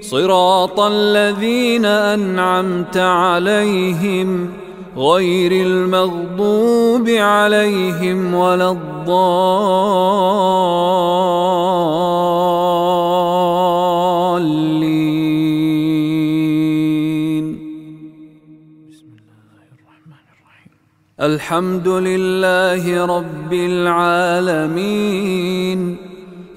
صراط الذين أنعمت عليهم غير المغضوب عليهم ولا الضالين. بسم الله الرحمن الرحيم الحمد لله رب العالمين.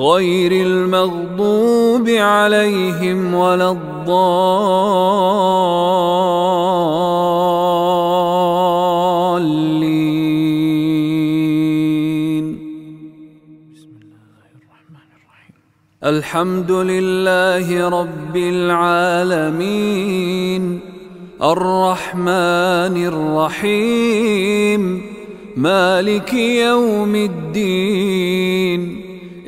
غير المغضوب عليهم ولا الضالين. بسم الله الرحمن الرحيم الحمد لله رب العالمين. الرحمن الرحيم. مالك يوم الدين.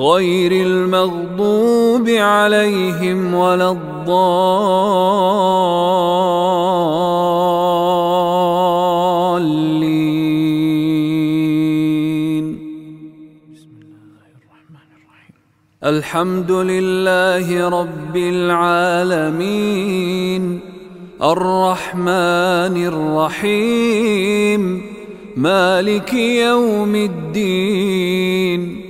غير المغضوب عليهم ولا الضالين. بسم الله الرحمن الرحيم الحمد لله رب العالمين. الرحمن الرحيم. مالك يوم الدين.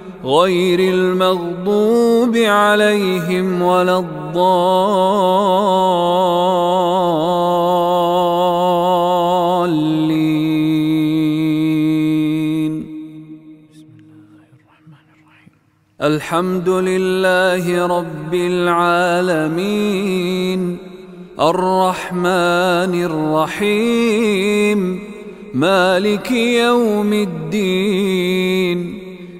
غير المغضوب عليهم ولا الضالين. الحمد لله رب العالمين. الرحمن الرحيم. مالك يوم الدين.